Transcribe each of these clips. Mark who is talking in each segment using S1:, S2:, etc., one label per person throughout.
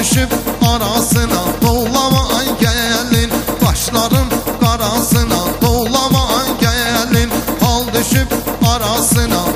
S1: düşüp arasına dolama gelin. Kaşlarım karasına dolama gelin. Kal düşüp arasına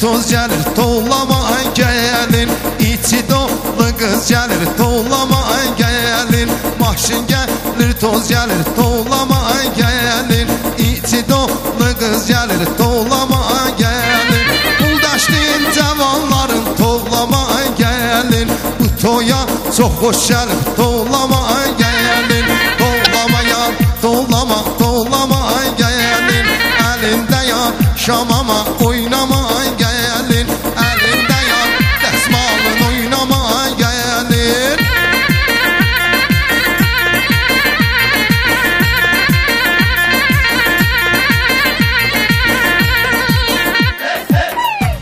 S1: toz gəlir, tollama gəlin. İçi dolu qız gəlir, tollama gəlin. Maşın gəlir, toz gəlir, tollama gəlin. İçi dolu qız gəlir, tollama gəlin. Quldaşlıyın cavanların, tollama gəlin. Bu toya çox xoş gəlir, tollama gəlin. Tollamaya, tollama, tollama gəlin. Əlində yar, şamama, oynama